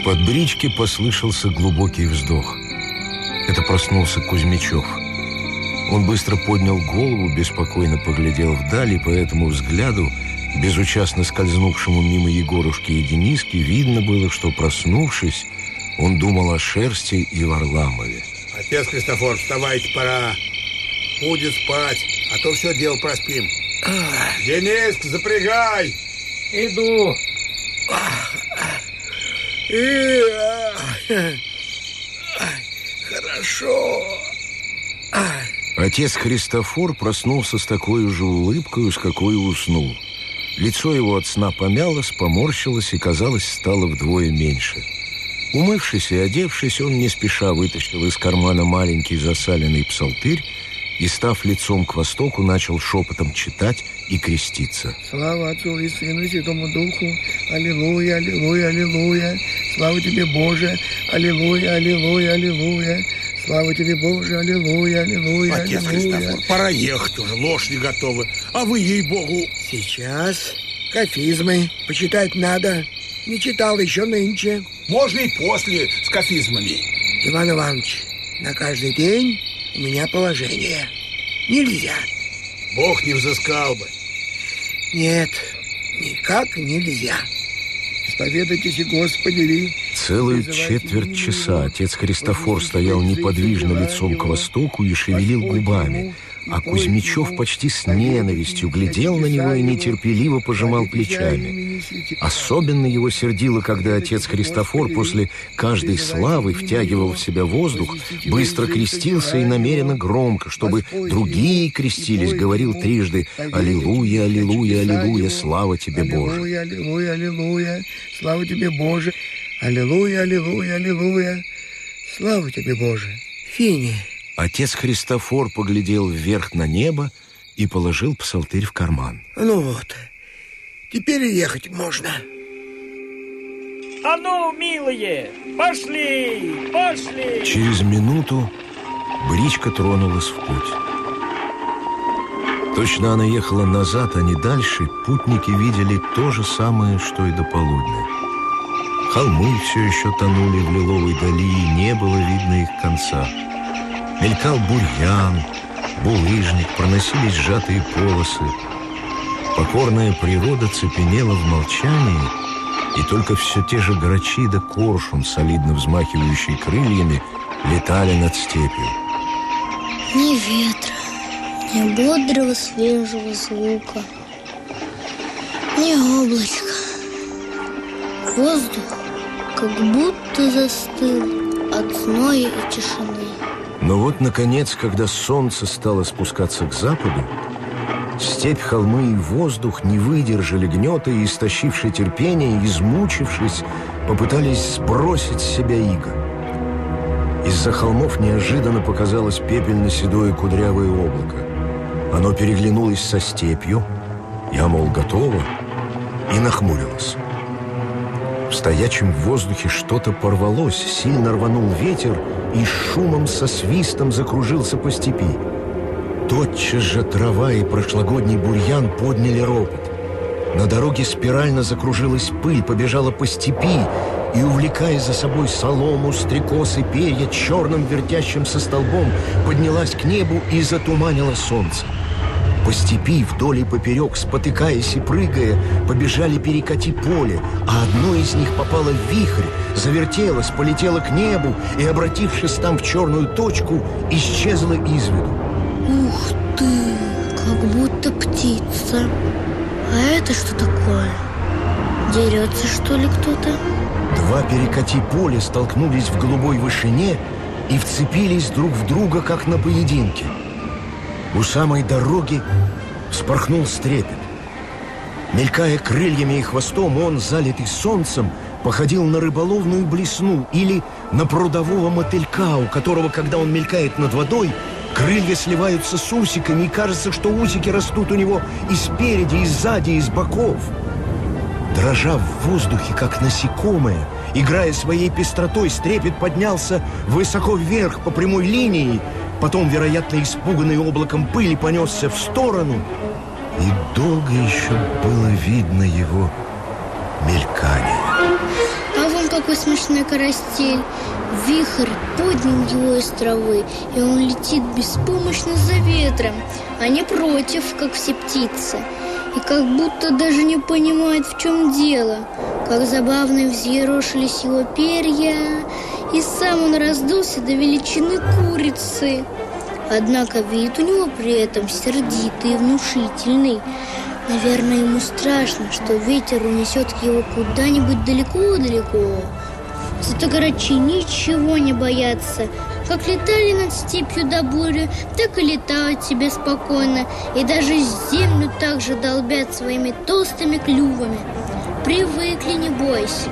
Из-под брички послышался глубокий вздох. Это проснулся Кузьмичев. Он быстро поднял голову, беспокойно поглядел вдаль, и по этому взгляду, безучастно скользнувшему мимо Егорушки и Дениски, видно было, что, проснувшись, он думал о шерсти и Варламове. Отец Христофор, вставайте, пора. Будет спать, а то все дело проспим. Дениск, запрягай! Иду. Хорошо. Отец Христофор проснулся с такой же улыбкой, с какой уснул. Лицо его от сна помялось, поморщилось и, казалось, стало вдвое меньше. Умывшись и одевшись, он не спеша вытащил из кармана маленький засаленный псалтырь и, став лицом к востоку, начал шепотом читать и креститься. Слава Отцу и Сыну и Святому Духу. Аллилуйя, аллилуйя, аллилуйя. Слава тебе, Боже. Аллилуйя, аллилуйя, аллилуйя. Слава тебе, Боже, аллилуйя, аллилуйя, Отец аллилуйя. Христофор, пора ехать уже, лошади готовы. А вы, ей-богу, Сейчас кафизмы почитать надо. Не читал еще нынче. можно и после с кафизмами. Иван Иванович, на каждый день у меня положение. Нельзя. Бог не взыскал бы. Нет, никак нельзя. Исповедайтесь, Господи, ли. Целую четверть часа отец Христофор стоял неподвижно лицом к востоку и шевелил губами, а Кузьмичев почти с ненавистью глядел на него и нетерпеливо пожимал плечами. Особенно его сердило, когда отец Христофор после каждой славы втягивал в себя воздух, быстро крестился и намеренно громко, чтобы другие крестились, говорил трижды «Аллилуйя, аллилуйя, аллилуйя, слава тебе, Боже!» Аллилуйя, аллилуйя, аллилуйя. Слава тебе, Боже. Аллилуйя, аллилуйя, аллилуйя. Слава тебе, Боже. Фини. Отец Христофор поглядел вверх на небо и положил псалтырь в карман. Ну вот, теперь ехать можно. А ну, милые, пошли, пошли! Через минуту бричка тронулась в путь. Точно она ехала назад, а не дальше, путники видели то же самое, что и до полудня. Холмы все еще тонули в лиловой дали, и не было видно их конца. Мелькал бурьян, булыжник, проносились сжатые полосы. Покорная природа цепенела в молчании, и только все те же грачи да коршун, солидно взмахивающие крыльями, летали над степью. Ни ветра, ни бодрого свежего звука, ни облачка. Воздух как будто застыл от зноя и тишины. Но вот, наконец, когда солнце стало спускаться к западу, степь, холмы и воздух не выдержали гнета и, истощившие терпение, измучившись, попытались сбросить с себя иго. Из-за холмов неожиданно показалось пепельно-седое кудрявое облако. Оно переглянулось со степью, я, мол, готово, и нахмурилось. В стоячем воздухе что-то порвалось, сильно рванул ветер и шумом со свистом закружился по степи. Тотчас же трава и прошлогодний бурьян подняли ропот. На дороге спирально закружилась пыль, побежала по степи и, увлекая за собой солому, стрекоз и перья, черным вертящимся столбом поднялась к небу и затуманила солнце. По степи вдоль и поперек, спотыкаясь и прыгая, побежали перекати поле, а одно из них попало в вихрь, завертелось, полетело к небу и, обратившись там в черную точку, исчезло из виду. Ух ты, как будто птица. А это что такое? Дерется, что ли, кто-то? Два перекати поля столкнулись в голубой вышине и вцепились друг в друга, как на поединке. У самой дороги вспорхнул стрепет. Мелькая крыльями и хвостом, он, залитый солнцем, походил на рыболовную блесну или на прудового мотылька, у которого, когда он мелькает над водой, крылья сливаются с усиками, и кажется, что усики растут у него и спереди, и сзади, и с боков. Дрожа в воздухе, как насекомое, играя своей пестротой, стрепет поднялся высоко вверх по прямой линии, потом, вероятно, испуганный облаком пыли, понесся в сторону, и долго еще было видно его мелькание. А вон какой смешной карастель. Вихрь поднял его из травы, и он летит беспомощно за ветром, а не против, как все птицы. И как будто даже не понимает, в чем дело. Как забавно взъерошились его перья, и сам он раздулся до величины курицы. Однако вид у него при этом сердитый и внушительный. Наверное, ему страшно, что ветер унесет его куда-нибудь далеко-далеко. Зато грачи ничего не боятся. Как летали над степью до бури, так и летают себе спокойно. И даже землю так же долбят своими толстыми клювами. Привыкли, не бойся.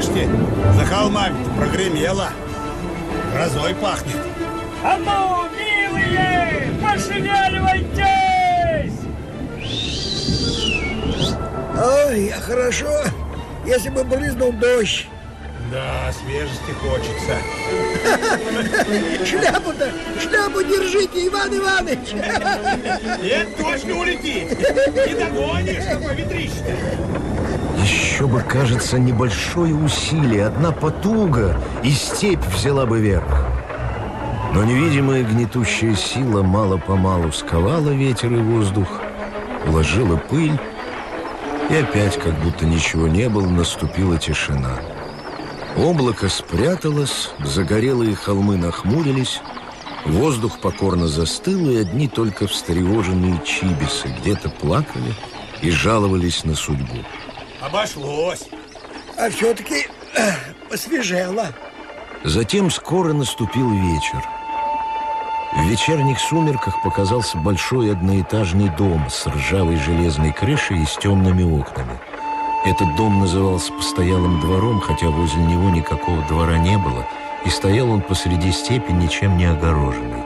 Слышите, за холмами-то прогремело. Грозой пахнет. А ну, милые, пошевеливайтесь! Ой, а хорошо, если бы брызнул дождь. Да, свежести хочется. Шляпу-то, шляпу держите, Иван Иванович. Нет, точно улетит. Не догонишь, какой ветрище Еще бы, кажется, небольшое усилие, одна потуга, и степь взяла бы верх. Но невидимая гнетущая сила мало-помалу сковала ветер и воздух, уложила пыль, и опять, как будто ничего не было, наступила тишина. Облако спряталось, загорелые холмы нахмурились, воздух покорно застыл, и одни только встревоженные чибисы где-то плакали и жаловались на судьбу. Обошлось. А все-таки э, посвежело. Затем скоро наступил вечер. В вечерних сумерках показался большой одноэтажный дом с ржавой железной крышей и с темными окнами. Этот дом назывался постоялым двором, хотя возле него никакого двора не было, и стоял он посреди степи, ничем не огороженный.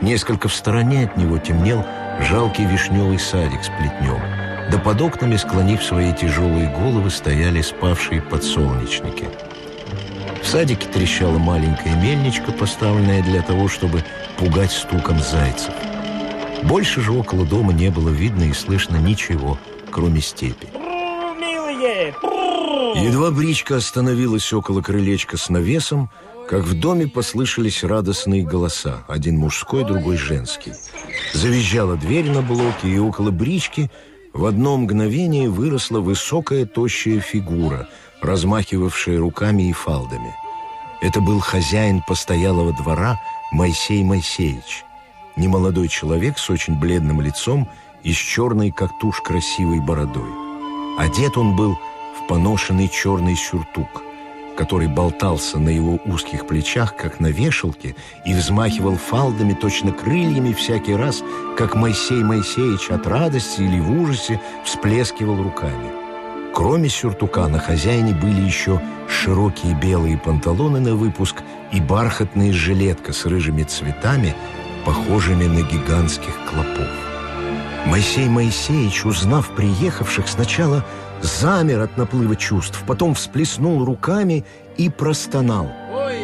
Несколько в стороне от него темнел жалкий вишневый садик с плетнем, да под окнами, склонив свои тяжелые головы, стояли спавшие подсолнечники. В садике трещала маленькая мельничка, поставленная для того, чтобы пугать стуком зайцев. Больше же около дома не было видно и слышно ничего, кроме степи. Милые. Едва бричка остановилась около крылечка с навесом, как в доме послышались радостные голоса, один мужской, другой женский. Завизжала дверь на блоке, и около брички в одно мгновение выросла высокая тощая фигура, размахивавшая руками и фалдами. Это был хозяин постоялого двора Моисей Моисеевич. Немолодой человек с очень бледным лицом и с черной, как тушь, красивой бородой. Одет он был в поношенный черный сюртук, который болтался на его узких плечах, как на вешалке, и взмахивал фалдами, точно крыльями всякий раз, как Моисей Моисеевич от радости или в ужасе всплескивал руками. Кроме сюртука на хозяине были еще широкие белые панталоны на выпуск и бархатная жилетка с рыжими цветами, похожими на гигантских клопов. Моисей Моисеевич, узнав приехавших, сначала замер от наплыва чувств, потом всплеснул руками и простонал. Ой,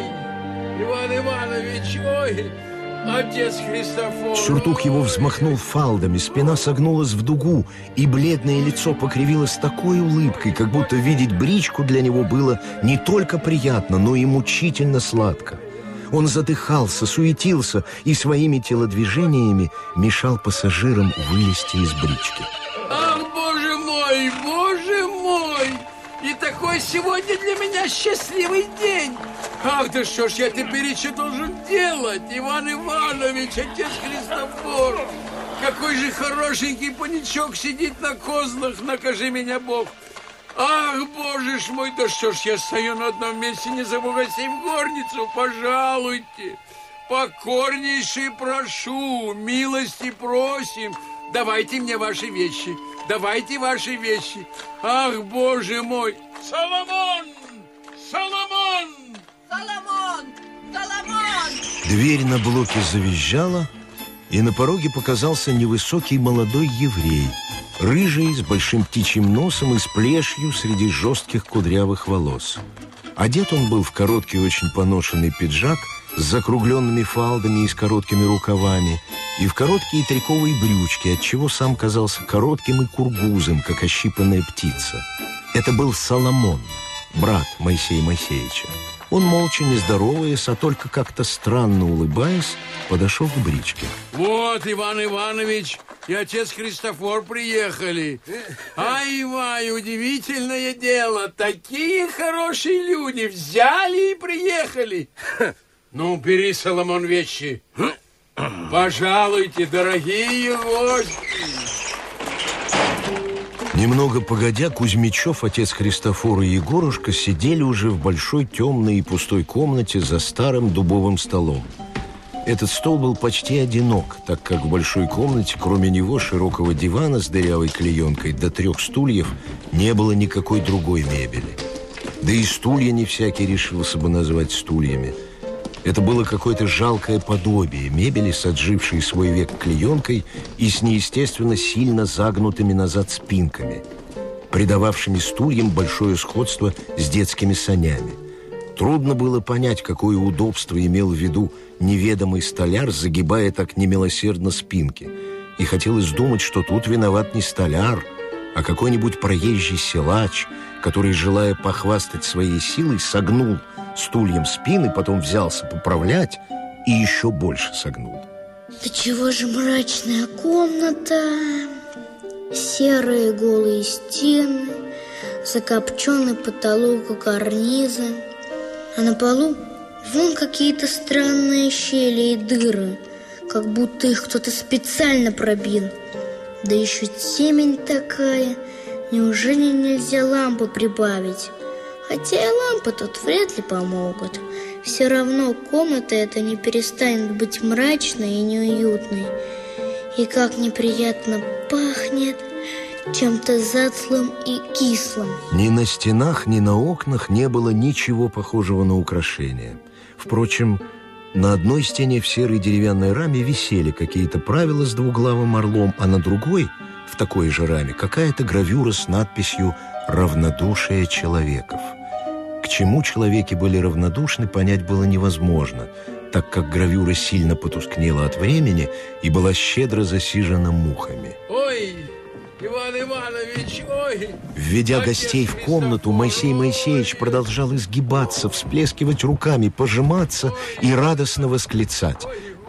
Иван Иванович, ой, отец Христофор. Сюртук его взмахнул фалдами, спина согнулась в дугу, и бледное лицо покривилось такой улыбкой, как будто видеть бричку для него было не только приятно, но и мучительно сладко. Он задыхался, суетился и своими телодвижениями мешал пассажирам вылезти из брички. И такой сегодня для меня счастливый день! Ах, да что ж я теперь еще должен делать, Иван Иванович, отец Христофор? Какой же хорошенький паничок сидит на козлах, накажи меня Бог! Ах, боже ж мой, да что ж я стою на одном месте, не зову гостей в горницу, пожалуйте! Покорнейший прошу, милости просим, давайте мне ваши вещи, давайте ваши вещи. Ах, боже мой! Соломон! Соломон! Соломон! Соломон! Дверь на блоке завизжала, и на пороге показался невысокий молодой еврей, рыжий, с большим птичьим носом и с плешью среди жестких кудрявых волос. Одет он был в короткий, очень поношенный пиджак с закругленными фалдами и с короткими рукавами, и в короткие триковые брючки, отчего сам казался коротким и кургузым, как ощипанная птица. Это был Соломон, брат Моисея Моисеевича. Он молча, не здороваясь, а только как-то странно улыбаясь, подошел к бричке. Вот, Иван Иванович и отец Христофор приехали. Ай, Ивай, удивительное дело. Такие хорошие люди взяли и приехали. Ну, бери, Соломон, вещи. Пожалуйте, дорогие гости. Немного погодя, Кузьмичев, отец Христофора и Егорушка сидели уже в большой темной и пустой комнате за старым дубовым столом. Этот стол был почти одинок, так как в большой комнате, кроме него, широкого дивана с дырявой клеенкой до трех стульев, не было никакой другой мебели. Да и стулья не всякий решился бы назвать стульями – это было какое-то жалкое подобие мебели с отжившей свой век клеенкой и с неестественно сильно загнутыми назад спинками, придававшими стульям большое сходство с детскими санями. Трудно было понять, какое удобство имел в виду неведомый столяр, загибая так немилосердно спинки. И хотелось думать, что тут виноват не столяр, а какой-нибудь проезжий силач, который, желая похвастать своей силой, согнул – стульем спины, потом взялся поправлять и еще больше согнул. Да чего же мрачная комната, серые голые стены, закопченный потолок и карнизы, а на полу вон какие-то странные щели и дыры, как будто их кто-то специально пробил. Да еще темень такая, неужели нельзя лампу прибавить? Хотя и лампы тут вряд ли помогут. Все равно комната эта не перестанет быть мрачной и неуютной. И как неприятно пахнет чем-то затхлым и кислым. Ни на стенах, ни на окнах не было ничего похожего на украшения. Впрочем, на одной стене в серой деревянной раме висели какие-то правила с двуглавым орлом, а на другой, в такой же раме, какая-то гравюра с надписью равнодушие человеков. К чему человеки были равнодушны, понять было невозможно, так как гравюра сильно потускнела от времени и была щедро засижена мухами. Ой, Иван Иванович, ой! Введя гостей в комнату, Моисей Моисеевич продолжал изгибаться, всплескивать руками, пожиматься и радостно восклицать.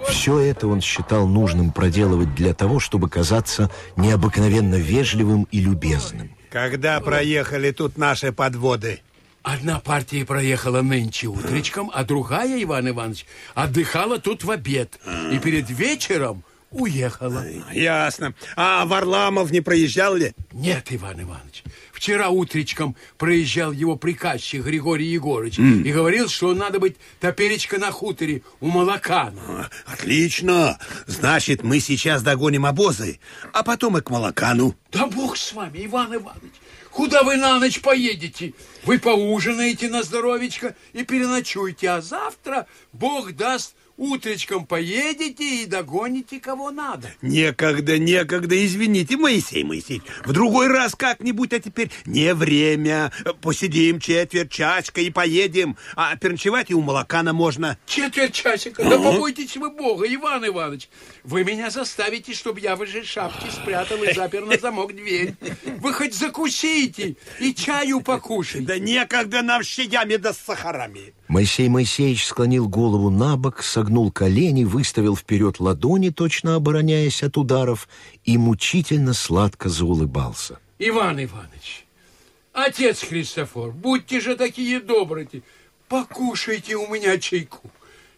Все это он считал нужным проделывать для того, чтобы казаться необыкновенно вежливым и любезным. Когда проехали тут наши подводы? Одна партия проехала нынче утречком, а другая, Иван Иванович, отдыхала тут в обед. И перед вечером уехала. Ясно. А Варламов не проезжал ли? Нет, Иван Иванович. Вчера утречком проезжал его приказчик Григорий Егорович mm. и говорил, что надо быть топеречка на хуторе у Молокана. А, отлично. Значит, мы сейчас догоним обозы, а потом и к Молокану. Да бог с вами, Иван Иванович. Куда вы на ночь поедете? Вы поужинаете на здоровечко и переночуете, а завтра, бог даст, Утречком поедете и догоните кого надо. Некогда, некогда, извините, Моисей Моисеевич. В другой раз как-нибудь, а теперь не время. Посидим четверть часика и поедем. А переночевать и у молокана можно. Четверть часика? Да побойтесь вы Бога, Иван Иванович. Вы меня заставите, чтобы я в этой шапке спрятал и запер на замок дверь. Вы хоть закусите и чаю покушайте. Да некогда нам с щадями да с сахарами. Моисей Моисеевич склонил голову на бок, согнул колени, выставил вперед ладони, точно обороняясь от ударов, и мучительно сладко заулыбался. Иван Иванович, отец Христофор, будьте же такие добрые, покушайте у меня чайку.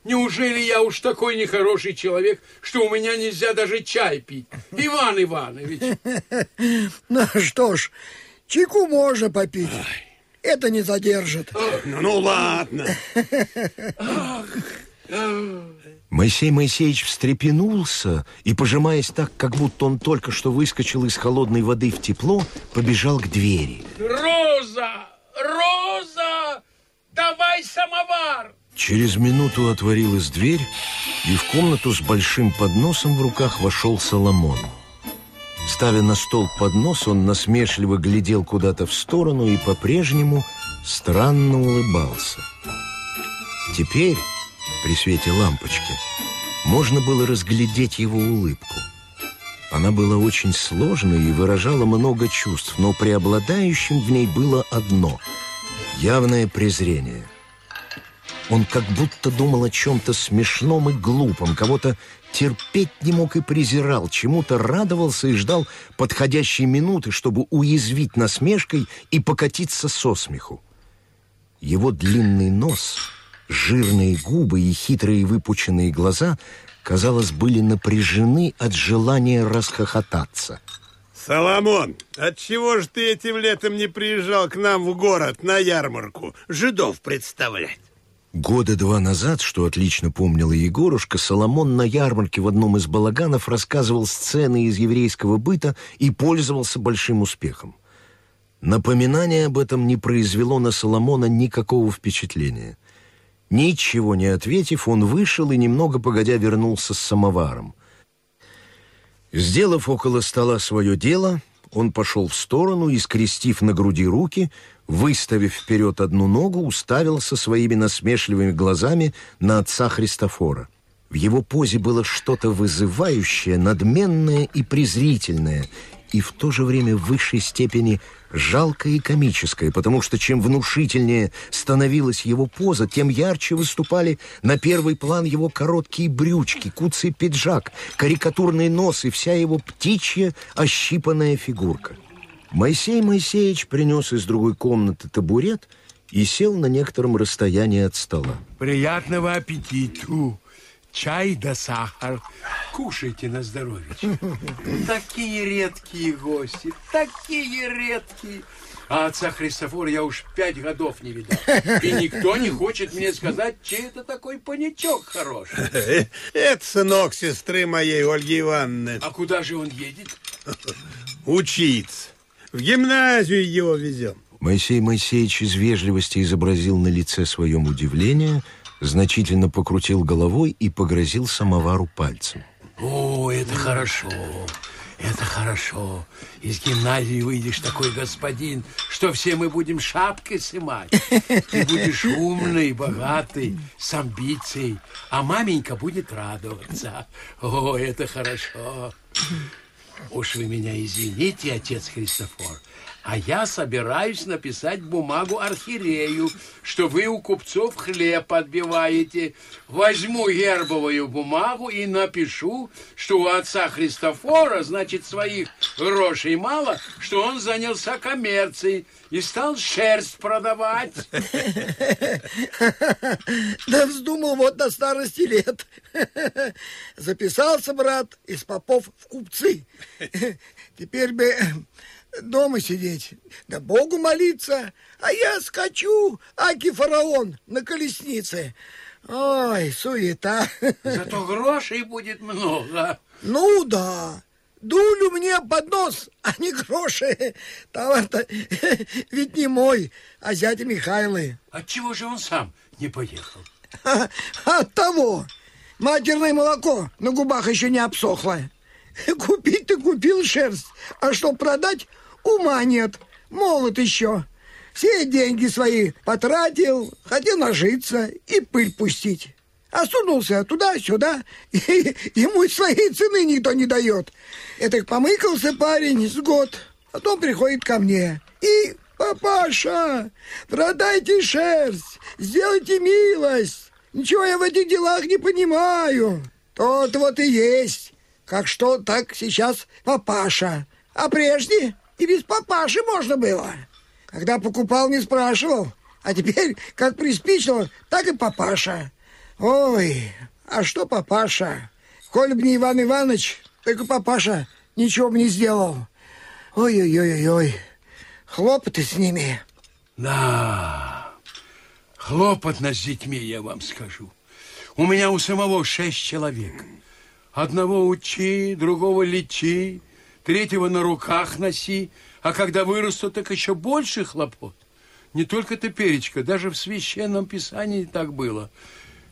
Неужели я уж такой нехороший человек, что у меня нельзя даже чай пить? Иван Иванович! Ну что ж, чайку можно попить. Это не задержит. Ну, ну ладно. Моисей Моисеевич встрепенулся и, пожимаясь так, как будто он только что выскочил из холодной воды в тепло, побежал к двери. Роза! Роза! Давай самовар! Через минуту отворилась дверь, и в комнату с большим подносом в руках вошел Соломон. Ставя на стол поднос, он насмешливо глядел куда-то в сторону и по-прежнему странно улыбался. Теперь, при свете лампочки, можно было разглядеть его улыбку. Она была очень сложной и выражала много чувств, но преобладающим в ней было одно — явное презрение. Он как будто думал о чем-то смешном и глупом, кого-то терпеть не мог и презирал, чему-то радовался и ждал подходящей минуты, чтобы уязвить насмешкой и покатиться со смеху. Его длинный нос, жирные губы и хитрые выпученные глаза, казалось, были напряжены от желания расхохотаться. Соломон, отчего же ты этим летом не приезжал к нам в город на ярмарку жидов представлять? Года два назад, что отлично помнила Егорушка, Соломон на ярмарке в одном из балаганов рассказывал сцены из еврейского быта и пользовался большим успехом. Напоминание об этом не произвело на Соломона никакого впечатления. Ничего не ответив, он вышел и немного погодя вернулся с самоваром. Сделав около стола свое дело, он пошел в сторону и, скрестив на груди руки, выставив вперед одну ногу, уставился своими насмешливыми глазами на отца Христофора. В его позе было что-то вызывающее, надменное и презрительное, и в то же время в высшей степени жалкое и комическое, потому что чем внушительнее становилась его поза, тем ярче выступали на первый план его короткие брючки, куцый пиджак, карикатурный нос и вся его птичья ощипанная фигурка. Моисей Моисеевич принес из другой комнаты табурет и сел на некотором расстоянии от стола. Приятного аппетиту! Чай да сахар. Кушайте на здоровье. Такие редкие гости, такие редкие. А отца Христофора я уж пять годов не видал. И никто не хочет мне сказать, чей это такой паничок хороший. Это сынок сестры моей, Ольги Ивановны. А куда же он едет? Учиться. В гимназию его везем. Моисей Моисеевич из вежливости изобразил на лице своем удивление, значительно покрутил головой и погрозил самовару пальцем. О, это хорошо, это хорошо. Из гимназии выйдешь такой господин, что все мы будем шапкой сымать. Ты будешь умный, богатый, с амбицией, а маменька будет радоваться. О, это хорошо. Уж вы меня извините, отец Христофор, а я собираюсь написать бумагу архиерею, что вы у купцов хлеб отбиваете. Возьму гербовую бумагу и напишу, что у отца Христофора, значит, своих грошей мало, что он занялся коммерцией и стал шерсть продавать. Да вздумал вот на старости лет. Записался, брат, из попов в купцы. Теперь бы дома сидеть, да Богу молиться, а я скачу, аки фараон, на колеснице. Ой, суета. Зато грошей будет много. Ну да, дулю мне под нос, а не гроши. Товар-то ведь не мой, а зятя Михайлы. Отчего же он сам не поехал? От того. Матерное молоко на губах еще не обсохло. Купить ты купил шерсть, а что продать, ума нет. Молод еще. Все деньги свои потратил, хотел нажиться и пыль пустить. А сунулся туда-сюда, и ему своей цены никто не дает. Это помыкался парень с год, потом приходит ко мне. И, папаша, продайте шерсть, сделайте милость. Ничего я в этих делах не понимаю. Тот вот и есть. Как что, так сейчас папаша. А прежде и без папаши можно было. Когда покупал, не спрашивал. А теперь, как приспичило, так и папаша. Ой, а что папаша? Коль бы не Иван Иванович, только папаша ничего бы не сделал. Ой-ой-ой-ой, хлопоты с ними. Да, хлопотно с детьми, я вам скажу. У меня у самого шесть человек. Одного учи, другого лечи, третьего на руках носи, а когда вырастут, так еще больше хлопот. Не только теперечка, даже в священном писании так было.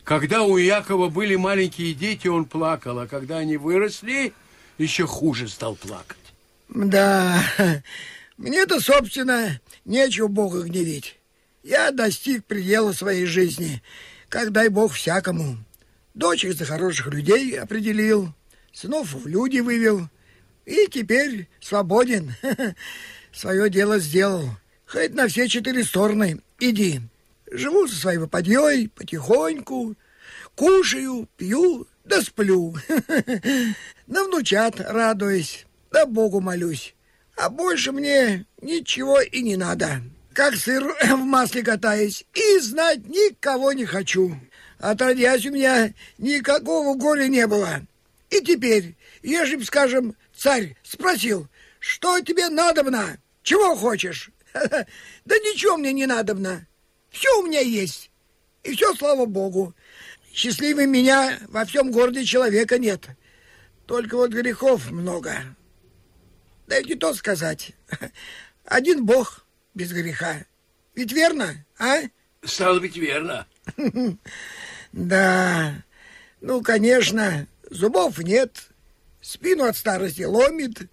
Когда у Якова были маленькие дети, он плакал, а когда они выросли, еще хуже стал плакать. Да, мне-то, собственно, нечего Бога гневить. Я достиг предела своей жизни, как дай Бог всякому. Дочек за хороших людей определил, сынов в люди вывел. И теперь свободен. Свое дело сделал. Хоть на все четыре стороны иди. Живу со своей попадьей потихоньку, кушаю, пью, да сплю. На внучат радуюсь, да Богу молюсь. А больше мне ничего и не надо. Как сыр в масле катаюсь, и знать никого не хочу. Отродясь у меня никакого горя не было. И теперь, ежели б, скажем, царь спросил, что тебе надобно, чего хочешь? Да ничего мне не надобно. Все у меня есть. И все, слава богу. Счастливым меня во всем городе человека нет. Только вот грехов много. Да и то сказать. Один бог без греха. Ведь верно, а? Стало быть, верно. Да, ну, конечно, зубов нет, спину от старости ломит,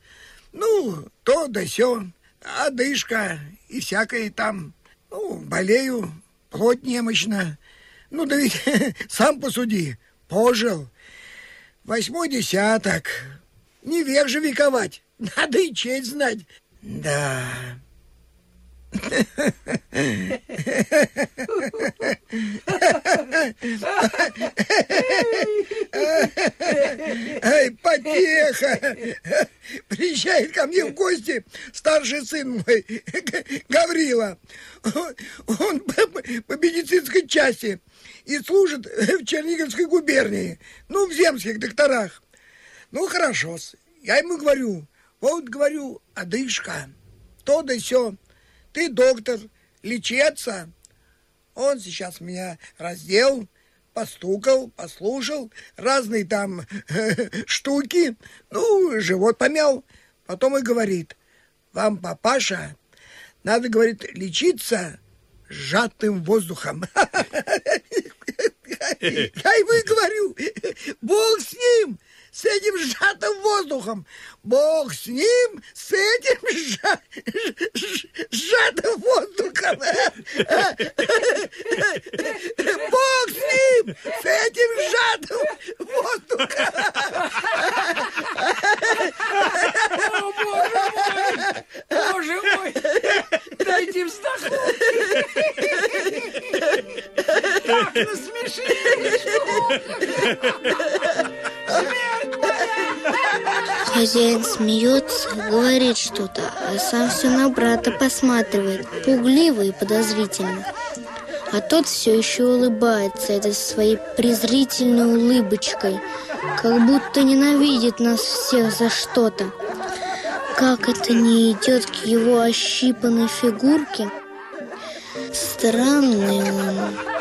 ну, то да сё, одышка и всякое там. Ну, болею, плоть немощна. Ну, да ведь сам посуди, пожил. Восьмой десяток. Не век же вековать, надо и честь знать. Да... Эй, потеха! Приезжает ко мне в гости старший сын мой, Гаврила. Он по медицинской части и служит в Черниговской губернии, ну, в земских докторах. Ну, хорошо, я ему говорю, вот, говорю, одышка, то да сё, ты доктор, лечиться. Он сейчас меня раздел, постукал, послушал, разные там штуки, ну, живот помял. Потом и говорит, вам, папаша, надо, говорит, лечиться сжатым воздухом. Я ему и говорю, Бог с ним, с этим сжатым воздухом. Бог с ним, с этим сжа... сжатым воздухом. Бог с ним, с этим сжатым воздухом. О, боже мой! Боже мой! Дайте вздохнуть! Так! Хозяин смеется, говорит что-то, а сам все на брата посматривает, пугливо и подозрительно. А тот все еще улыбается этой своей презрительной улыбочкой, как будто ненавидит нас всех за что-то. Как это не идет к его ощипанной фигурке? Странный он.